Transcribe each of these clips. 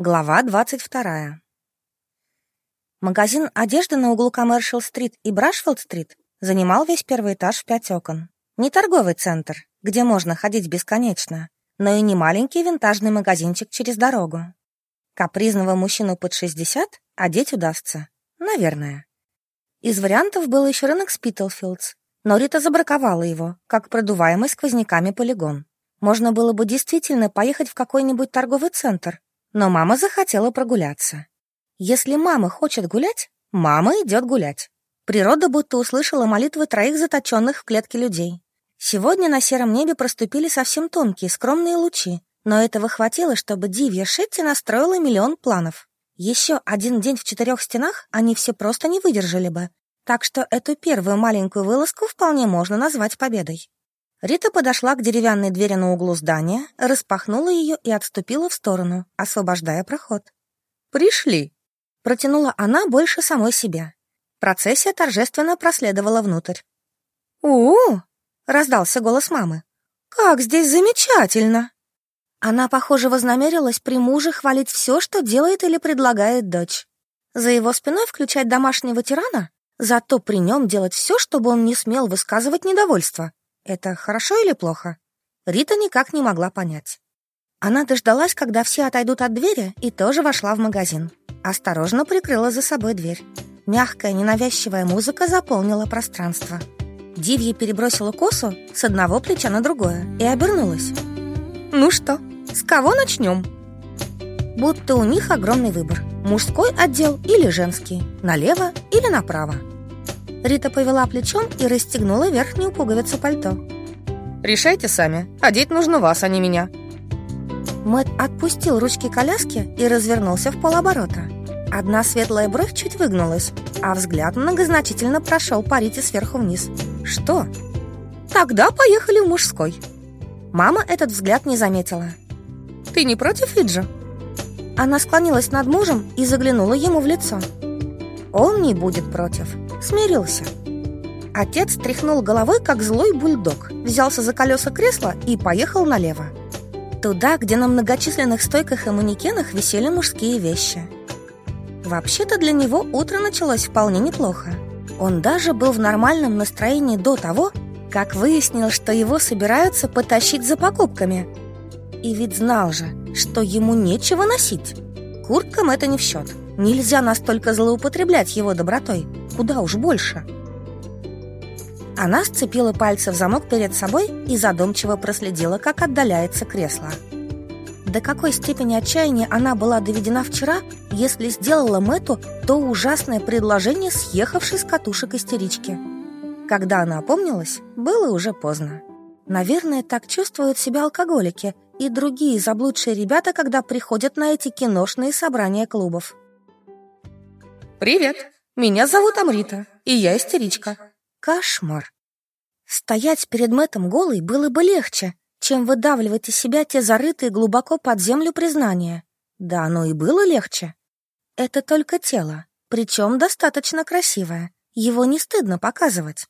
Глава двадцать вторая. Магазин одежды на углу Коммершал-стрит и Брашфилд-стрит занимал весь первый этаж в пять окон. Не торговый центр, где можно ходить бесконечно, но и не маленький винтажный магазинчик через дорогу. Капризного мужчину под 60 одеть удастся. Наверное. Из вариантов был еще рынок Спитлфилдс, но Рита забраковала его, как продуваемый сквозняками полигон. Можно было бы действительно поехать в какой-нибудь торговый центр, но мама захотела прогуляться. Если мама хочет гулять, мама идет гулять. Природа будто услышала молитвы троих заточенных в клетке людей. Сегодня на сером небе проступили совсем тонкие, скромные лучи, но этого хватило, чтобы Дивья Шетти настроила миллион планов. Еще один день в четырех стенах они все просто не выдержали бы, так что эту первую маленькую вылазку вполне можно назвать победой. Рита подошла к деревянной двери на углу здания, распахнула ее и отступила в сторону, освобождая проход. «Пришли!» — протянула она больше самой себя. Процессия торжественно проследовала внутрь. «У-у!» — раздался голос мамы. «Как здесь замечательно!» Она, похоже, вознамерилась при муже хвалить все, что делает или предлагает дочь. За его спиной включать домашнего тирана, зато при нем делать все, чтобы он не смел высказывать недовольство. Это хорошо или плохо? Рита никак не могла понять. Она дождалась, когда все отойдут от двери, и тоже вошла в магазин. Осторожно прикрыла за собой дверь. Мягкая, ненавязчивая музыка заполнила пространство. Дивья перебросила косу с одного плеча на другое и обернулась. «Ну что, с кого начнем?» Будто у них огромный выбор. Мужской отдел или женский, налево или направо. Рита повела плечом и расстегнула верхнюю пуговицу пальто. «Решайте сами. Одеть нужно вас, а не меня». Мэтт отпустил ручки коляски и развернулся в полоборота. Одна светлая бровь чуть выгнулась, а взгляд многозначительно прошел по Рите сверху вниз. «Что?» «Тогда поехали в мужской». Мама этот взгляд не заметила. «Ты не против, Риджа?» Она склонилась над мужем и заглянула ему в лицо. Он не будет против. Смирился. Отец тряхнул головой, как злой бульдог, взялся за колеса кресла и поехал налево. Туда, где на многочисленных стойках и манекенах висели мужские вещи. Вообще-то для него утро началось вполне неплохо. Он даже был в нормальном настроении до того, как выяснил, что его собираются потащить за покупками. И ведь знал же, что ему нечего носить. Курткам это не в счет. Нельзя настолько злоупотреблять его добротой. Куда уж больше. Она сцепила пальцы в замок перед собой и задумчиво проследила, как отдаляется кресло. До какой степени отчаяния она была доведена вчера, если сделала Мэту то ужасное предложение, съехавшей с катушек истерички. Когда она опомнилась, было уже поздно. Наверное, так чувствуют себя алкоголики и другие заблудшие ребята, когда приходят на эти киношные собрания клубов. «Привет, меня зовут Амрита, и я истеричка». Кошмар. Стоять перед Мэттом голой было бы легче, чем выдавливать из себя те зарытые глубоко под землю признания. Да, оно и было легче. Это только тело, причем достаточно красивое. Его не стыдно показывать.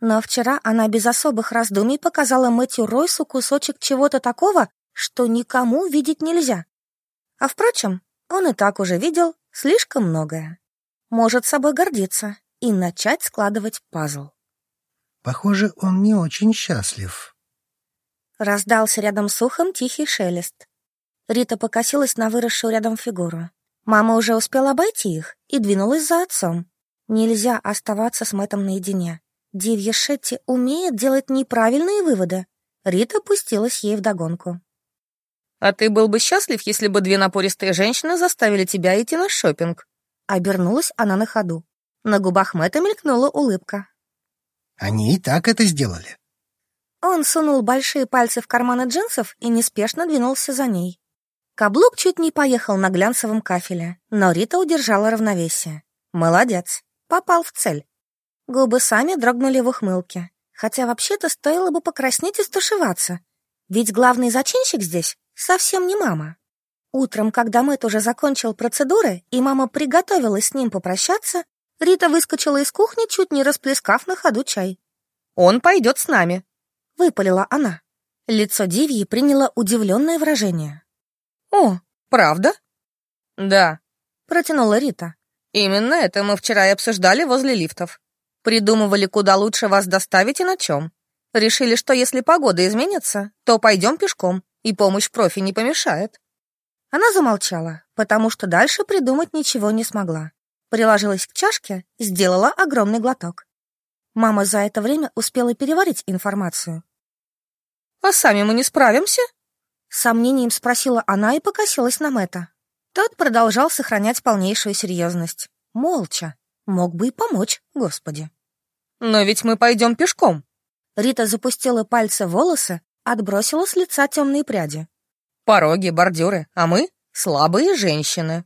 Но вчера она без особых раздумий показала Мэтью Ройсу кусочек чего-то такого, что никому видеть нельзя. А впрочем, он и так уже видел слишком многое может собой гордиться и начать складывать пазл. Похоже, он не очень счастлив. Раздался рядом с ухом тихий шелест. Рита покосилась на выросшую рядом фигуру. Мама уже успела обойти их и двинулась за отцом. Нельзя оставаться с Мэттом наедине. Дивья Шетти умеет делать неправильные выводы. Рита пустилась ей вдогонку. «А ты был бы счастлив, если бы две напористые женщины заставили тебя идти на шопинг?» Обернулась она на ходу. На губах Мэтта мелькнула улыбка. Они и так это сделали. Он сунул большие пальцы в карманы джинсов и неспешно двинулся за ней. Каблук чуть не поехал на глянцевом кафеле, но Рита удержала равновесие. Молодец, попал в цель. Губы сами дрогнули в ухмылке, хотя вообще-то стоило бы покраснеть и стушеваться, ведь главный зачинщик здесь совсем не мама. Утром, когда Мэтт уже закончил процедуры, и мама приготовилась с ним попрощаться, Рита выскочила из кухни, чуть не расплескав на ходу чай. «Он пойдет с нами», — выпалила она. Лицо Дивьи приняло удивленное выражение. «О, правда?» Да, протянула Рита. Именно это мы вчера и обсуждали возле лифтов. Придумывали, куда лучше вас доставить и на чем. Решили, что если погода изменится, то пойдем пешком, и помощь профи не помешает. Она замолчала, потому что дальше придумать ничего не смогла. Приложилась к чашке, сделала огромный глоток. Мама за это время успела переварить информацию. «А сами мы не справимся?» Сомнением спросила она и покосилась на Мэтта. Тот продолжал сохранять полнейшую серьезность. Молча. Мог бы и помочь, господи. «Но ведь мы пойдем пешком». Рита запустила пальцы в волосы, отбросила с лица темные пряди. «Пороги, бордюры, а мы — слабые женщины».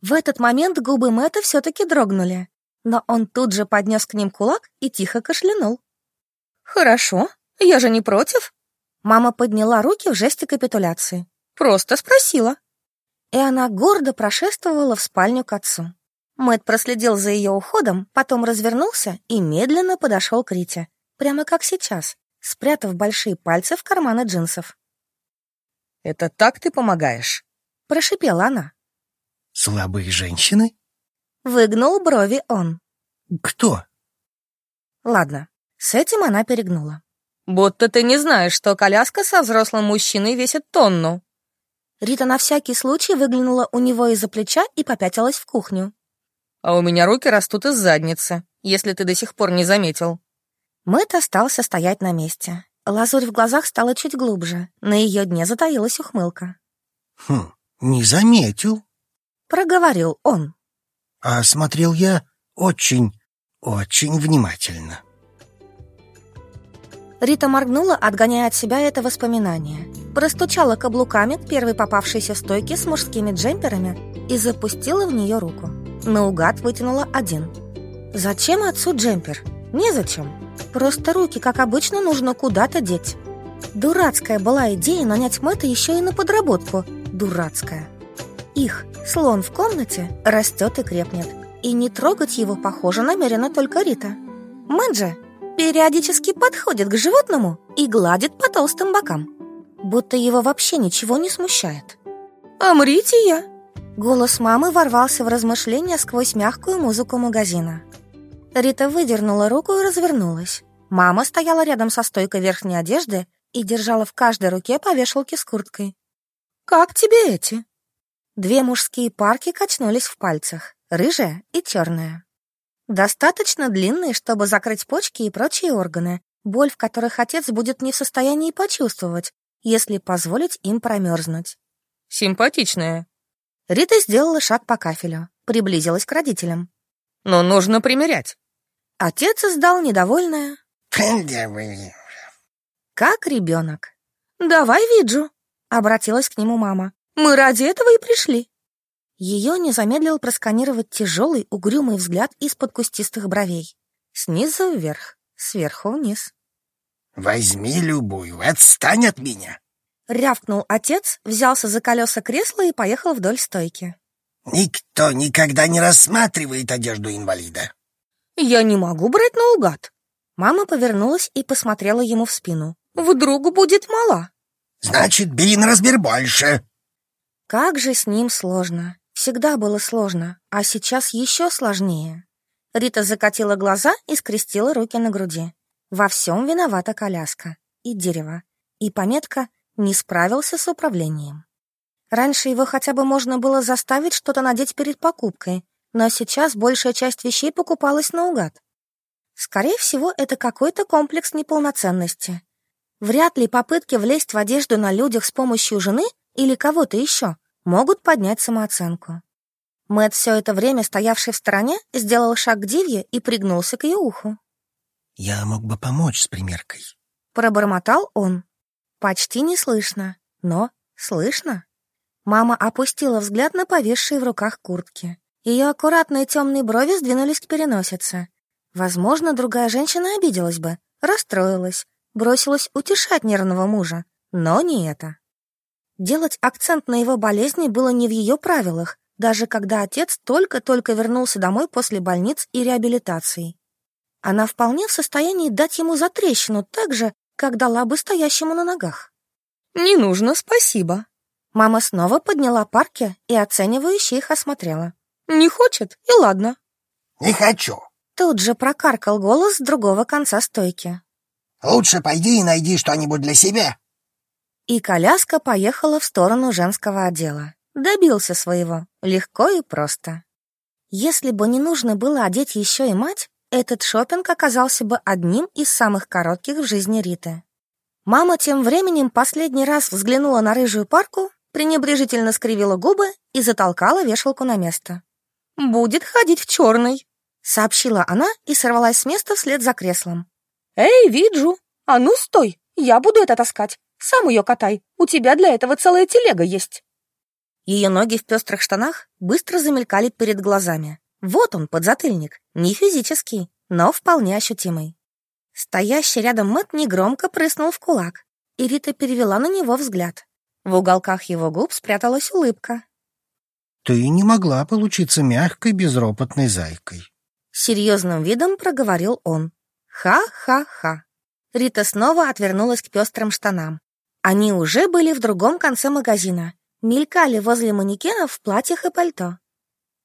В этот момент губы Мэтта все-таки дрогнули, но он тут же поднес к ним кулак и тихо кашлянул. «Хорошо, я же не против». Мама подняла руки в жесте капитуляции. «Просто спросила». И она гордо прошествовала в спальню к отцу. Мэтт проследил за ее уходом, потом развернулся и медленно подошел к Рите, прямо как сейчас, спрятав большие пальцы в карманы джинсов. «Это так ты помогаешь?» — прошипела она. «Слабые женщины?» Выгнул брови он. «Кто?» Ладно, с этим она перегнула. «Будто ты не знаешь, что коляска со взрослым мужчиной весит тонну». Рита на всякий случай выглянула у него из-за плеча и попятилась в кухню. «А у меня руки растут из задницы, если ты до сих пор не заметил». Мэтт остался стоять на месте. Лазурь в глазах стала чуть глубже. На ее дне затаилась ухмылка. «Хм, не заметил», — проговорил он. «А смотрел я очень, очень внимательно». Рита моргнула, отгоняя от себя это воспоминание. Простучала каблуками к первой попавшейся стойке с мужскими джемперами и запустила в нее руку. Наугад вытянула один. «Зачем отцу джемпер? Незачем. Просто руки, как обычно, нужно куда-то деть». Дурацкая была идея нанять Мэтта еще и на подработку. Дурацкая. Их, слон в комнате, растет и крепнет. И не трогать его, похоже, намерена только Рита. Мэтт периодически подходит к животному и гладит по толстым бокам, будто его вообще ничего не смущает. «Амрите я!» Голос мамы ворвался в размышления сквозь мягкую музыку магазина. Рита выдернула руку и развернулась. Мама стояла рядом со стойкой верхней одежды и держала в каждой руке по вешалке с курткой. «Как тебе эти?» Две мужские парки качнулись в пальцах, рыжая и черная. Достаточно длинные, чтобы закрыть почки и прочие органы, боль в которых отец будет не в состоянии почувствовать, если позволить им промерзнуть. Симпатичная. Рита сделала шаг по кафелю, приблизилась к родителям. Но нужно примерять. Отец издал недовольное. Как ребенок. «Давай, Виджу», — обратилась к нему мама. «Мы ради этого и пришли». Ее не замедлил просканировать тяжелый, угрюмый взгляд из-под кустистых бровей. Снизу вверх, сверху вниз. «Возьми любую, отстань от меня!» Рявкнул отец, взялся за колеса кресла и поехал вдоль стойки. «Никто никогда не рассматривает одежду инвалида». «Я не могу брать наугад». Мама повернулась и посмотрела ему в спину. «Вдруг будет мала». «Значит, бери на разбер больше». Как же с ним сложно. Всегда было сложно, а сейчас еще сложнее. Рита закатила глаза и скрестила руки на груди. Во всем виновата коляска и дерево, и пометка «не справился с управлением». Раньше его хотя бы можно было заставить что-то надеть перед покупкой, но сейчас большая часть вещей покупалась наугад. Скорее всего, это какой-то комплекс неполноценности. Вряд ли попытки влезть в одежду на людях с помощью жены или кого-то еще могут поднять самооценку. Мэт, все это время стоявший в стороне, сделал шаг к Дивье и пригнулся к ее уху. «Я мог бы помочь с примеркой», — пробормотал он. Почти не слышно, но слышно. Мама опустила взгляд на повисшие в руках куртки. Ее аккуратные темные брови сдвинулись к переносице. Возможно, другая женщина обиделась бы, расстроилась, бросилась утешать нервного мужа, но не это. Делать акцент на его болезни было не в ее правилах, даже когда отец только-только вернулся домой после больниц и реабилитации. Она вполне в состоянии дать ему затрещину так же, как дала бы стоящему на ногах. «Не нужно, спасибо». Мама снова подняла парки и оценивающе их осмотрела. «Не хочет, и ладно». «Не хочу». Тут же прокаркал голос с другого конца стойки. «Лучше пойди и найди что-нибудь для себя». И коляска поехала в сторону женского отдела. Добился своего, легко и просто. Если бы не нужно было одеть еще и мать, этот шопинг оказался бы одним из самых коротких в жизни Риты. Мама тем временем последний раз взглянула на рыжую парку пренебрежительно скривила губы и затолкала вешалку на место. «Будет ходить в черный», — сообщила она и сорвалась с места вслед за креслом. «Эй, Виджу, а ну стой, я буду это таскать. Сам ее катай, у тебя для этого целая телега есть». Ее ноги в пестрых штанах быстро замелькали перед глазами. Вот он, подзатыльник, не физический, но вполне ощутимый. Стоящий рядом Мэтт негромко прыснул в кулак, и Рита перевела на него взгляд. В уголках его губ спряталась улыбка. «Ты не могла получиться мягкой, безропотной зайкой», — серьезным видом проговорил он. «Ха-ха-ха». Рита снова отвернулась к пестрым штанам. Они уже были в другом конце магазина, мелькали возле манекенов в платьях и пальто.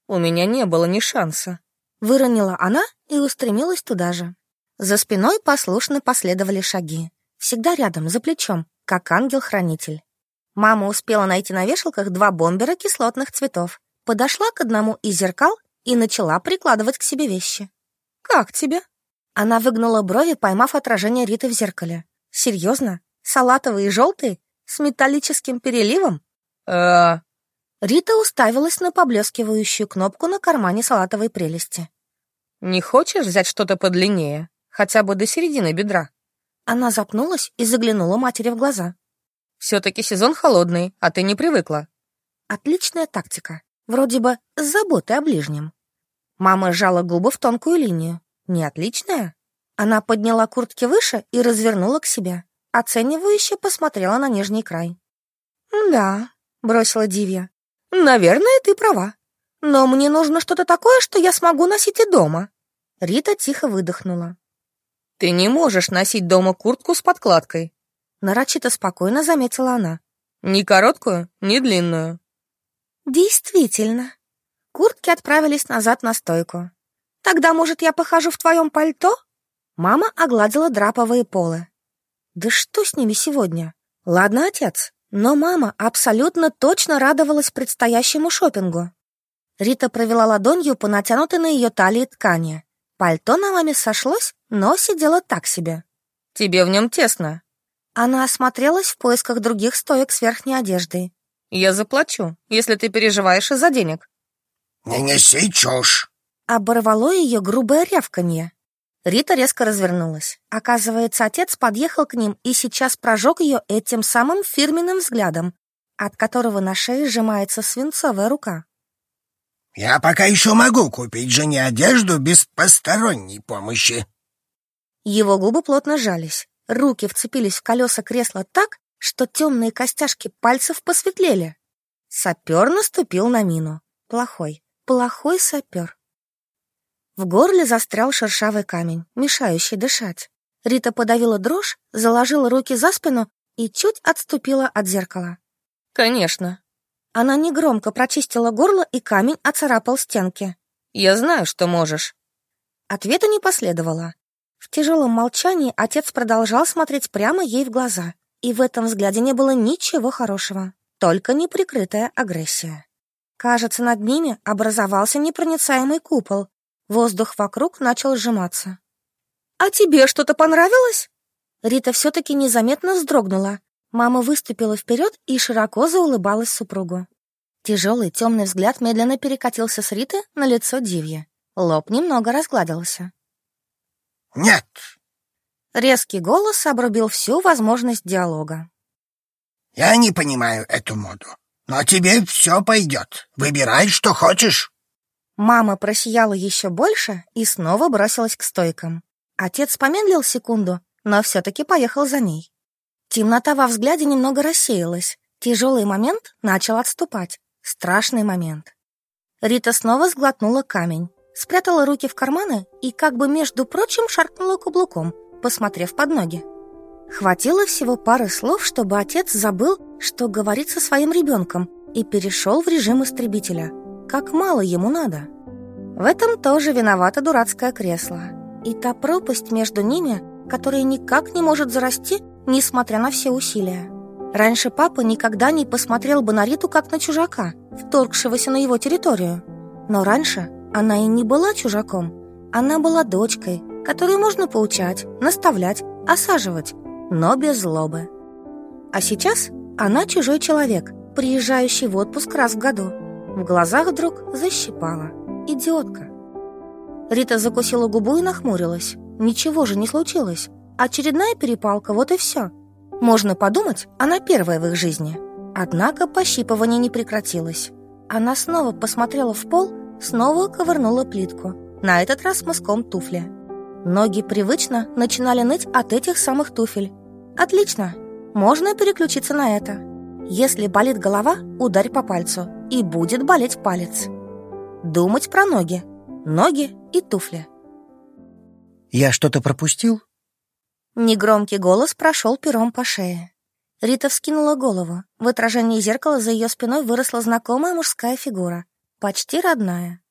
«У меня не было ни шанса», — выронила она и устремилась туда же. За спиной послушно последовали шаги, всегда рядом, за плечом, как ангел-хранитель. Мама успела найти на вешалках два бомбера кислотных цветов, подошла к одному из зеркал и начала прикладывать к себе вещи. «Как тебе?» Она выгнула брови, поймав отражение Риты в зеркале. «Серьезно? Салатовый и желтый? С металлическим переливом?» э Рита уставилась на поблескивающую кнопку на кармане салатовой прелести. «Не хочешь взять что-то подлиннее? Хотя бы до середины бедра?» Она запнулась и заглянула матери в глаза. Все-таки сезон холодный, а ты не привыкла. Отличная тактика. Вроде бы с заботой о ближнем. Мама сжала губы в тонкую линию. Не отличная? Она подняла куртки выше и развернула к себе. Оценивающе посмотрела на нижний край. «Да», — бросила Дивья. «Наверное, ты права. Но мне нужно что-то такое, что я смогу носить и дома». Рита тихо выдохнула. «Ты не можешь носить дома куртку с подкладкой нарочито спокойно заметила она. Ни короткую, ни длинную. Действительно. Куртки отправились назад на стойку. Тогда, может, я похожу в твоем пальто? Мама огладила драповые полы. Да что с ними сегодня? Ладно, отец, но мама абсолютно точно радовалась предстоящему шопингу. Рита провела ладонью по натянутой на ее талии ткани. Пальто на маме сошлось, но сидело так себе. «Тебе в нем тесно», она осмотрелась в поисках других стоек с верхней одеждой. «Я заплачу, если ты переживаешь из-за денег». «Не неси чушь!» Оборвало ее грубое рявканье. Рита резко развернулась. Оказывается, отец подъехал к ним и сейчас прожег ее этим самым фирменным взглядом, от которого на шее сжимается свинцовая рука. «Я пока еще могу купить жене одежду без посторонней помощи». Его губы плотно сжались. Руки вцепились в колеса кресла так, что темные костяшки пальцев посветлели. Сапер наступил на мину. Плохой, плохой сапер. В горле застрял шершавый камень, мешающий дышать. Рита подавила дрожь, заложила руки за спину и чуть отступила от зеркала. «Конечно». Она негромко прочистила горло, и камень оцарапал стенки. «Я знаю, что можешь». Ответа не последовало. В тяжелом молчании отец продолжал смотреть прямо ей в глаза, и в этом взгляде не было ничего хорошего, только неприкрытая агрессия. Кажется, над ними образовался непроницаемый купол. Воздух вокруг начал сжиматься. «А тебе что-то понравилось?» Рита все-таки незаметно вздрогнула. Мама выступила вперед и широко заулыбалась супругу. Тяжелый темный взгляд медленно перекатился с Риты на лицо Дивья. Лоб немного разгладился. «Нет!» Резкий голос обрубил всю возможность диалога. «Я не понимаю эту моду, но тебе все пойдет. Выбирай, что хочешь». Мама просияла еще больше и снова бросилась к стойкам. Отец помедлил секунду, но все-таки поехал за ней. Темнота во взгляде немного рассеялась. Тяжелый момент начал отступать. Страшный момент. Рита снова сглотнула камень спрятала руки в карманы и как бы, между прочим, шаркнула каблуком, посмотрев под ноги. Хватило всего пары слов, чтобы отец забыл, что говорит со своим ребенком, и перешел в режим истребителя. Как мало ему надо. В этом тоже виновато дурацкое кресло. И та пропасть между ними, которая никак не может зарасти, несмотря на все усилия. Раньше папа никогда не посмотрел бы на Риту как на чужака, вторгшегося на его территорию. Но раньше она и не была чужаком. Она была дочкой, которую можно поучать, наставлять, осаживать, но без злобы. А сейчас она чужой человек, приезжающий в отпуск раз в году. В глазах вдруг защипала. Идиотка. Рита закусила губу и нахмурилась. Ничего же не случилось. Очередная перепалка, вот и все. Можно подумать, она первая в их жизни. Однако пощипывание не прекратилось. Она снова посмотрела в пол, снова ковырнула плитку. На этот раз мыском туфли. Ноги привычно начинали ныть от этих самых туфель. Отлично, можно переключиться на это. Если болит голова, ударь по пальцу, и будет болеть палец. Думать про ноги. Ноги и туфли. Я что-то пропустил? Негромкий голос прошел пером по шее. Рита вскинула голову. В отражении зеркала за ее спиной выросла знакомая мужская фигура. Почти родная.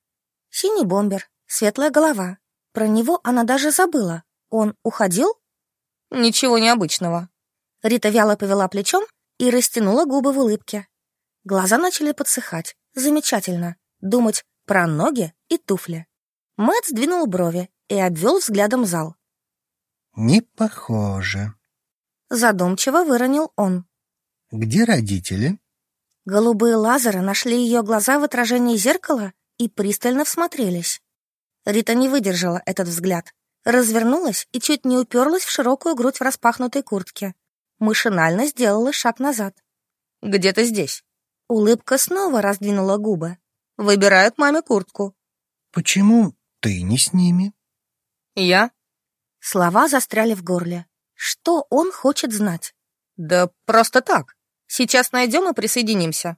Синий бомбер, светлая голова. Про него она даже забыла. Он уходил? Ничего необычного. Рита вяло повела плечом и растянула губы в улыбке. Глаза начали подсыхать. Замечательно. Думать про ноги и туфли. Мэтт сдвинул брови и обвел взглядом зал. Не похоже. Задумчиво выронил он. Где родители? Голубые лазеры нашли ее глаза в отражении зеркала и пристально всмотрелись. Рита не выдержала этот взгляд, развернулась и чуть не уперлась в широкую грудь в распахнутой куртке. Машинально сделала шаг назад. «Где-то здесь». Улыбка снова раздвинула губы. «Выбирают маме куртку». «Почему ты не с ними?» «Я?» Слова застряли в горле. Что он хочет знать? Да просто так. Сейчас найдем и присоединимся.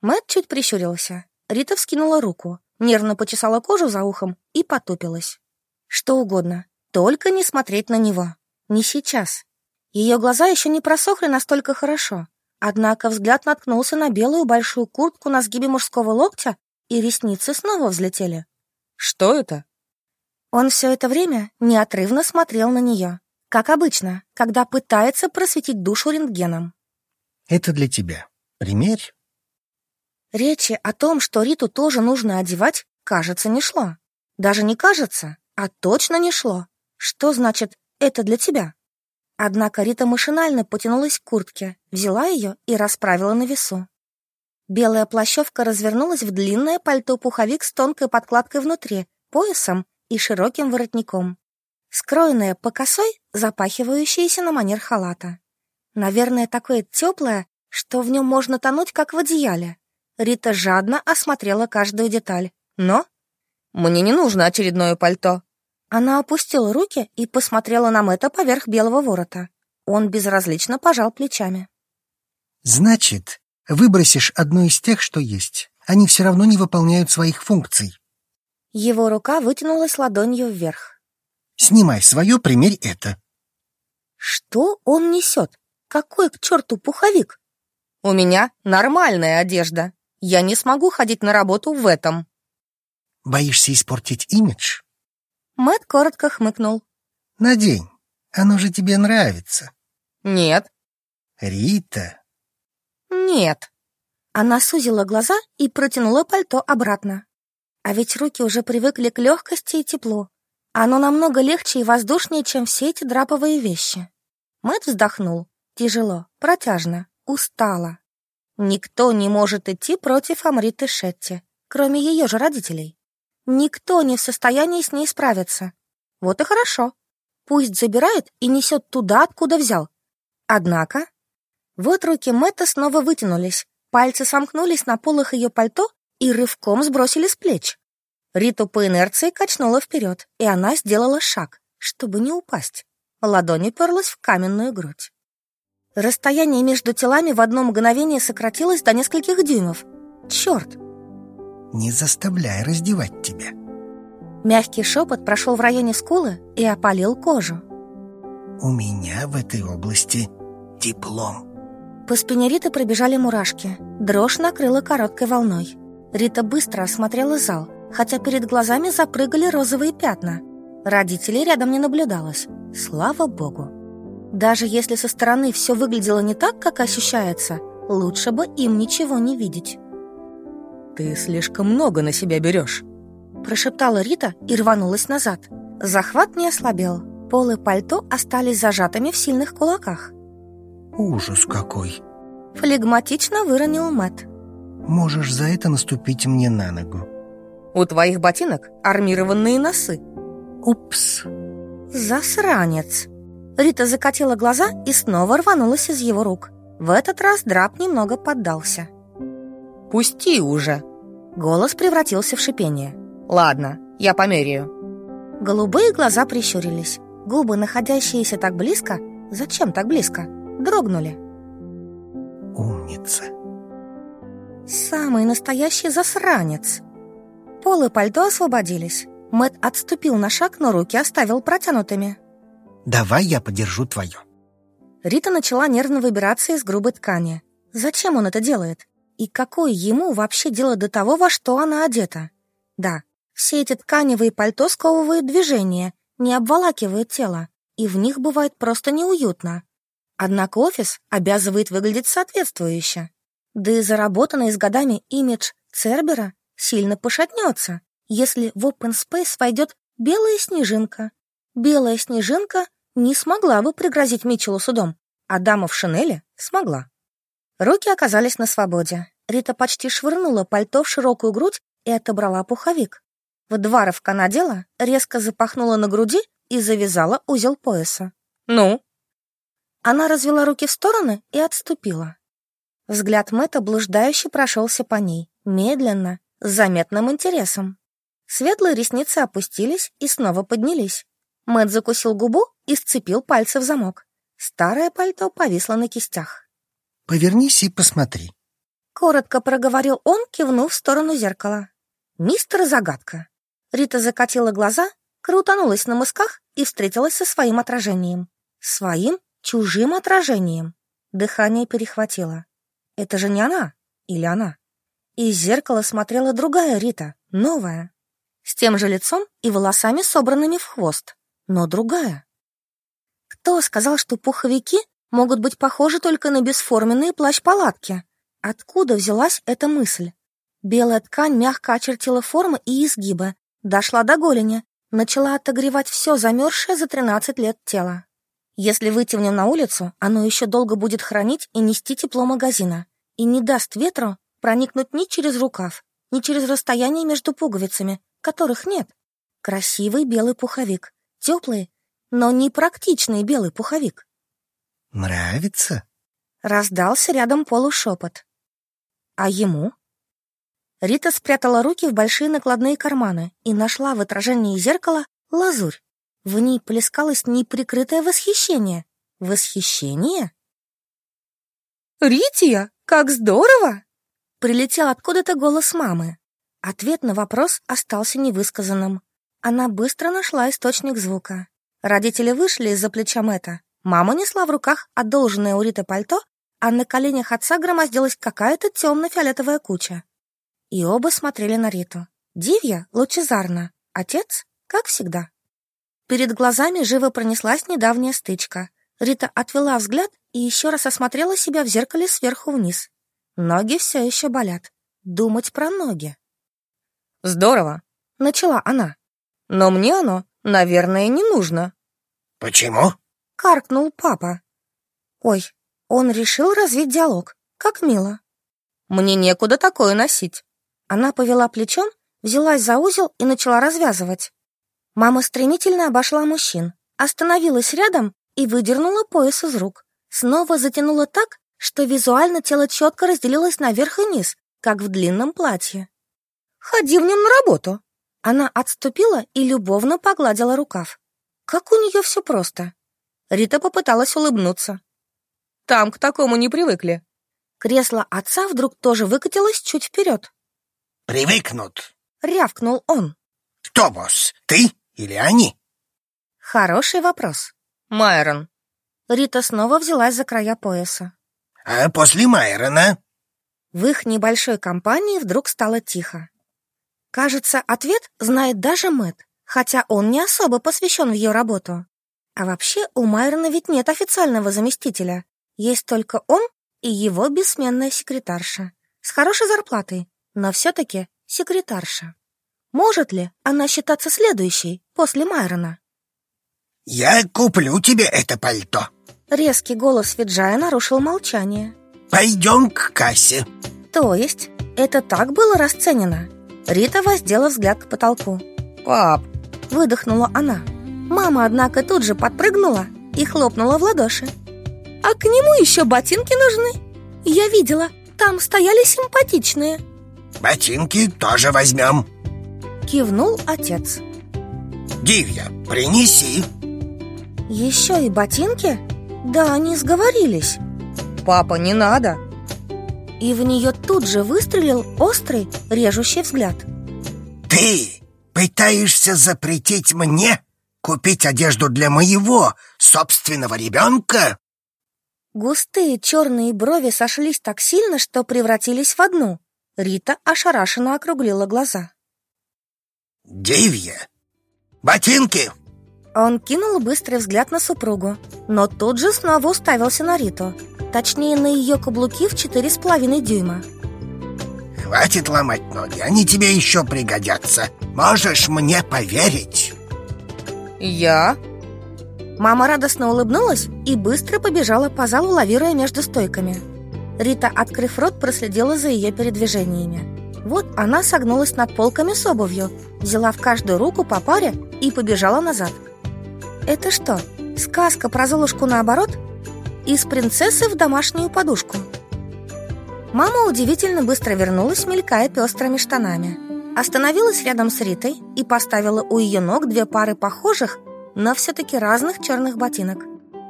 Мэт чуть прищурился. Рита вскинула руку, нервно почесала кожу за ухом и потупилась. Что угодно, только не смотреть на него. Не сейчас. Ее глаза еще не просохли настолько хорошо. Однако взгляд наткнулся на белую большую куртку на сгибе мужского локтя, и ресницы снова взлетели. «Что это?» Он все это время неотрывно смотрел на нее, как обычно, когда пытается просветить душу рентгеном. «Это для тебя. Примерь». Речи о том, что Риту тоже нужно одевать, кажется, не шло. Даже не кажется, а точно не шло. Что значит «это для тебя»? Однако Рита машинально потянулась к куртке, взяла ее и расправила на весу. Белая плащевка развернулась в длинное пальто-пуховик с тонкой подкладкой внутри, поясом и широким воротником. Скроенное по косой, запахивающееся на манер халата. Наверное, такое теплое, что в нем можно тонуть, как в одеяле. Рита жадно осмотрела каждую деталь. Но... «Мне не нужно очередное пальто». Она опустила руки и посмотрела на Мэтта поверх белого ворота. Он безразлично пожал плечами. «Значит, выбросишь одну из тех, что есть. Они все равно не выполняют своих функций. Его рука вытянулась ладонью вверх. «Снимай свое, примерь это». «Что он несет? Какой к черту пуховик?» «У меня нормальная одежда. Я не смогу ходить на работу в этом». «Боишься испортить имидж?» Мэт коротко хмыкнул. «Надень. Оно же тебе нравится». «Нет». «Рита». «Нет». Она сузила глаза и протянула пальто обратно. А ведь руки уже привыкли к легкости и теплу. Оно намного легче и воздушнее, чем все эти драповые вещи. Мэт вздохнул. Тяжело, протяжно, устало. Никто не может идти против Амриты Шетти, кроме ее же родителей. Никто не в состоянии с ней справиться. Вот и хорошо. Пусть забирает и несет туда, откуда взял. Однако... Вот руки Мэтта снова вытянулись, пальцы сомкнулись на полах ее пальто и рывком сбросили с плеч. Риту по инерции качнула вперед, и она сделала шаг, чтобы не упасть. Ладонь уперлась в каменную грудь. Расстояние между телами в одно мгновение сократилось до нескольких дюймов. Черт! Не заставляй раздевать тебя. Мягкий шепот прошел в районе скулы и опалил кожу. У меня в этой области диплом. По спине Риты пробежали мурашки. Дрожь накрыла короткой волной. Рита быстро осмотрела зал, хотя перед глазами запрыгали розовые пятна. Родителей рядом не наблюдалось. Слава богу. Даже если со стороны все выглядело не так, как ощущается, лучше бы им ничего не видеть. «Ты слишком много на себя берешь», прошептала Рита и рванулась назад. Захват не ослабел. Полы пальто остались зажатыми в сильных кулаках. Ужас какой. Флегматично выронил Мэт. Можешь за это наступить мне на ногу. У твоих ботинок армированные носы. Упс. Засранец. Рита закатила глаза и снова рванулась из его рук. В этот раз драп немного поддался. «Пусти уже!» Голос превратился в шипение. Ладно, я померяю. Голубые глаза прищурились. Губы, находящиеся так близко, зачем так близко, дрогнули. Умница. Самый настоящий засранец. Полы пальто освободились. Мэт отступил на шаг, но руки оставил протянутыми. Давай я подержу твое. Рита начала нервно выбираться из грубой ткани. Зачем он это делает? И какое ему вообще дело до того, во что она одета? Да, все эти тканевые пальто сковывают движение, не обволакивают тело, и в них бывает просто неуютно. Однако офис обязывает выглядеть соответствующе. Да и заработанный с годами имидж Цербера сильно пошатнется, если в Open Space войдет белая снежинка. Белая снежинка не смогла бы пригрозить Митчеллу судом, а дама в шинели смогла. Руки оказались на свободе. Рита почти швырнула пальто в широкую грудь и отобрала пуховик. Вдваровка надела, резко запахнула на груди и завязала узел пояса. «Ну?» Она развела руки в стороны и отступила. Взгляд Мэтта блуждающе прошелся по ней, медленно, с заметным интересом. Светлые ресницы опустились и снова поднялись. Мэтт закусил губу и сцепил пальцы в замок. Старое пальто повисло на кистях. «Повернись и посмотри», — коротко проговорил он, кивнув в сторону зеркала. «Мистер Загадка, Рита закатила глаза, крутанулась на мысках и встретилась со своим отражением. Своим чужим отражением. Дыхание перехватило. Это же не она или она? Из зеркала смотрела другая Рита, новая. С тем же лицом и волосами, собранными в хвост, но другая. Кто сказал, что пуховики могут быть похожи только на бесформенные плащ-палатки? Откуда взялась эта мысль? Белая ткань мягко очертила формы и изгибы, Дошла до голени, начала отогревать все замерзшее за 13 лет тело. Если выйти в нем на улицу, оно еще долго будет хранить и нести тепло магазина, и не даст ветру проникнуть ни через рукав, ни через расстояние между пуговицами, которых нет. Красивый белый пуховик, теплый, но не практичный белый пуховик. «Нравится?» Раздался рядом полушепот. «А ему?» Рита спрятала руки в большие накладные карманы и нашла в отражении зеркала лазурь. В ней плескалось неприкрытое восхищение. Восхищение? «Рития, как здорово!» Прилетел откуда-то голос мамы. Ответ на вопрос остался невысказанным. Она быстро нашла источник звука. Родители вышли из-за плеча Мэтта. Мама несла в руках одолженное у Риты пальто, а на коленях отца громоздилась какая-то темно-фиолетовая куча. И оба смотрели на Риту. Дивья лучезарно, отец, как всегда. Перед глазами живо пронеслась недавняя стычка. Рита отвела взгляд и еще раз осмотрела себя в зеркале сверху вниз. Ноги все еще болят. Думать про ноги. «Здорово», — начала она. «Но мне оно, наверное, не нужно». «Почему?» — каркнул папа. «Ой, он решил развить диалог. Как мило». «Мне некуда такое носить». Она повела плечом, взялась за узел и начала развязывать. Мама стремительно обошла мужчин, остановилась рядом и выдернула пояс из рук. Снова затянула так, что визуально тело четко разделилось на верх и низ, как в длинном платье. «Ходи в нем на работу!» Она отступила и любовно погладила рукав. Как у нее все просто. Рита попыталась улыбнуться. «Там к такому не привыкли». Кресло отца вдруг тоже выкатилось чуть вперед. Привыкнут. Рявкнул он. Кто босс, ты или они? Хороший вопрос. Майрон. Рита снова взялась за края пояса. А после Майрона? В их небольшой компании вдруг стало тихо. Кажется, ответ знает даже Мэт, хотя он не особо посвящен в ее работу. А вообще у Майрона ведь нет официального заместителя. Есть только он и его бессменная секретарша. С хорошей зарплатой, но все-таки секретарша. Может ли она считаться следующей после Майрона? «Я куплю тебе это пальто». Резкий голос Виджая нарушил молчание. «Пойдем к кассе». То есть это так было расценено? Рита воздела взгляд к потолку. «Пап!» — выдохнула она. Мама, однако, тут же подпрыгнула и хлопнула в ладоши. «А к нему еще ботинки нужны? Я видела, там стояли симпатичные». «Ботинки тоже возьмем», — кивнул отец. «Дивья, принеси». «Еще и ботинки? Да, они сговорились». «Папа, не надо!» И в нее тут же выстрелил острый, режущий взгляд. «Ты пытаешься запретить мне купить одежду для моего собственного ребенка?» Густые черные брови сошлись так сильно, что превратились в одну. Рита ошарашенно округлила глаза. «Дивья! Ботинки!» Он кинул быстрый взгляд на супругу, но тут же снова уставился на Риту, точнее на ее каблуки в четыре с половиной дюйма. «Хватит ломать ноги, они тебе еще пригодятся. Можешь мне поверить?» «Я?» Мама радостно улыбнулась и быстро побежала по залу, лавируя между стойками. Рита, открыв рот, проследила за ее передвижениями. Вот она согнулась над полками с обувью, взяла в каждую руку по паре и побежала назад. Это что, сказка про Золушку наоборот? Из принцессы в домашнюю подушку. Мама удивительно быстро вернулась, мелькая пестрыми штанами. Остановилась рядом с Ритой и поставила у ее ног две пары похожих, но все-таки разных черных ботинок.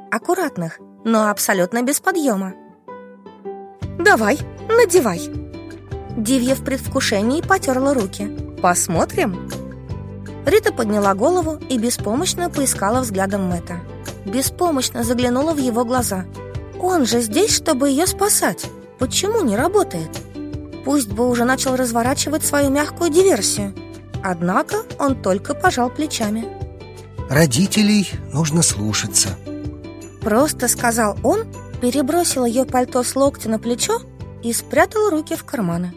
Аккуратных, но абсолютно без подъема. «Давай, надевай!» Дивья в предвкушении потерла руки. «Посмотрим?» Рита подняла голову и беспомощно поискала взглядом Мэтта. Беспомощно заглянула в его глаза. «Он же здесь, чтобы ее спасать. Почему не работает?» Пусть бы уже начал разворачивать свою мягкую диверсию. Однако он только пожал плечами. «Родителей нужно слушаться». Просто сказал он, перебросил ее пальто с локтя на плечо и спрятал руки в карманы.